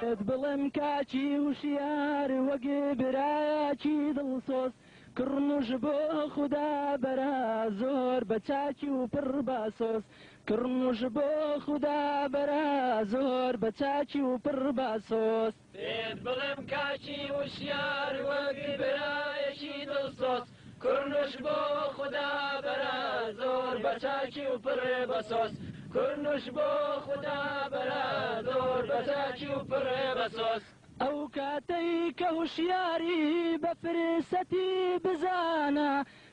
پێت بڵم کاچی وشیار وەگێ براچی دڵسۆز کڕنوش بۆ خوددا بەرا زۆر بە چاکی و پڕ باسۆز کڕنوش بۆ خوددا بەرا زۆر بە چاکی و پڕ باسۆز پێت بڵم کاچی وشیار وەگی برایەکی دڵسۆز کڕنوش بۆ خوددا بەرا زۆر بە چاکی و پڕێ بەسۆز. کرنوش بۆ خدا بەرا زۆر بەزاکی و پڕێ بەسۆس ئەو کاتەی کە هوشیاری بە فرسەتی بزانە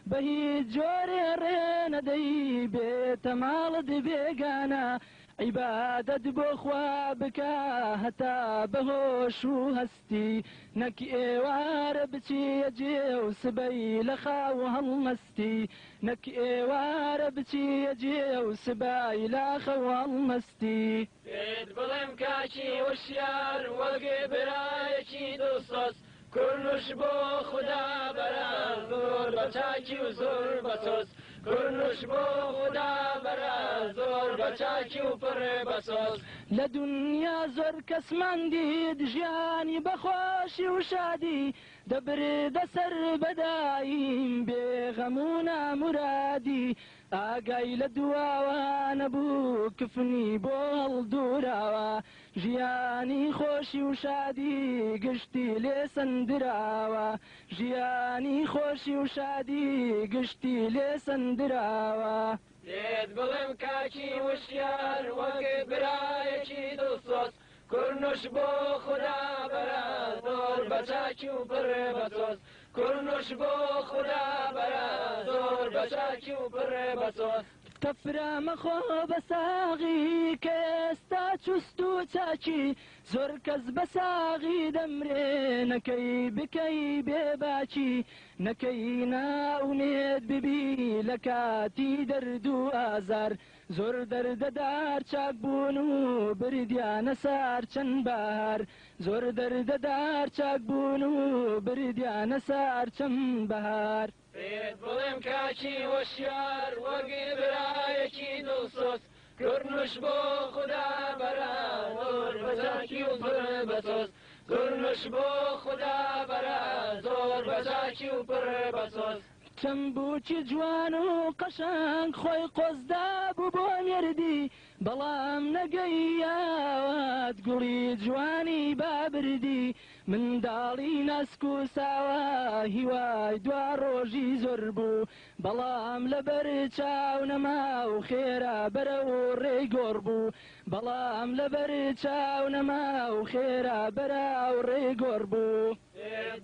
بە هیچ جۆرێ ڕێنەدەی بێتە ماڵت بێگانە عبادت بخوا بكا هەتا بەهۆش و هەستی نەک ئێوارە بچی جێ و سبەی لە خاو هەڵمەستی نەک ئێوارە بچی جێ و سبای لاخەواڵ مەستی پێت بڵێم کاچی وەشیار وەگێ برایەکی دڵسەس کورنش بۆ خدا بەران زۆر بەچاکی و زۆر کرنوش بو خدا برا زور بچا کیو پر بساز لدنیا زر کس من دید جیانی بخواشی و شادی دەبردە سەر بەدایم بێغەمونە مرادی ئاگای لە دواوانە بوو کفنی بۆ هەڵدوراوە ژیانی خۆشی و شادی گشتی لێ سندراوە ژیانی خۆشی و شادی گشتی لێ سندراوە لێت بڵێم کاکی وشیار وەک برایەکی دڵ کرنش با خدا برا زور بچا کیو بر بسوز کرنش با خدا برا زور کیو بر بسوز تفرا مخو بساغي كيستا تشستو تاكي زور كز بساغي دمري نكي بكي بباكي نكي نا اميد ببي لە کاتی دەرد و ئازار زۆر دەردەدار چاک بوون و بریدیانە سار چەند بار زۆر دەردەدار چاک بوون و بریدیانە سار چەند بەهار بڵێم کاچی وەشیار وەگی برایەکی دڵسۆست کرنش بۆ خدا بەرا بەزاکی و پر بەسۆست کرنش بۆ خدا بەرا زۆر بەزاکی و پر بەسۆست کەم بووکی جوان و قەشنگ خۆی قۆزدا بوو بۆ مێردی بەڵام نەگەیاوات گوڵی جوانی بابردی منداڵی نسک و ساوا هیوای دو ڕۆژی زۆر بوو بەڵام لەبەر چاو نەما و خێرا بەرە و ڕێ گۆڕ بوو بەڵام لەبەر چاو نەما و خێرا بەرا و ڕێ گۆڕ بوو.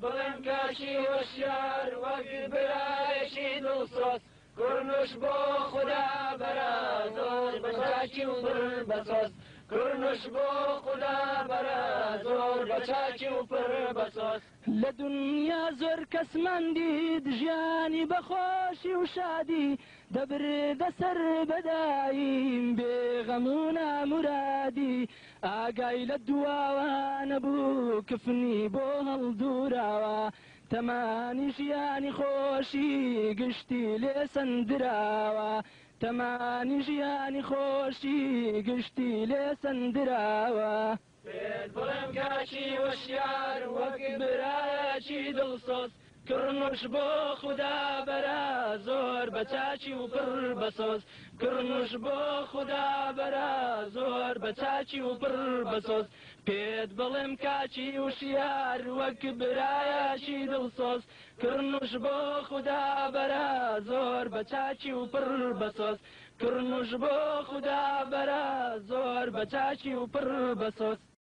بڵم کاشی وەشار وەگی برایشی دڵسۆس کوڕنوش بۆ خدا بەرا زۆر بەشاکی و بڕ بەسۆست کورنش بۆ خدا بەرە زۆر بەچاکی و پر بەسۆس لە دنیا زۆر کەسمەندی دژیانی بەخۆشی و شادی دەبردە سەر بەداییم بێغەمونا مرادی ئاگای لە دواوانە بوو کفنی بۆ هەڵدوراوە تەمانی ژیانی خۆشی گشتی لێ سندراوە تەمانی ژیانی خۆشی گشتی لێ سندراوە پێت بڵێم گاچی وەشیار وەک برایەکی دڵسۆز کڕنوش بۆ خوددا بەرە زۆر بە چاچی و پڕ بەسۆز کرنوش بۆ خدا بەرا زۆر بە چاچی و پڕ بەسۆز پێت بڵێم کاچی وشیار وەک برایەکی دڵسۆز کرنوش بۆ خدا بەرا زۆر بە چاچی و پڕ بەسۆز کرنوش بۆ خدا بەرا زۆر بە چاچی و پڕ بەسۆز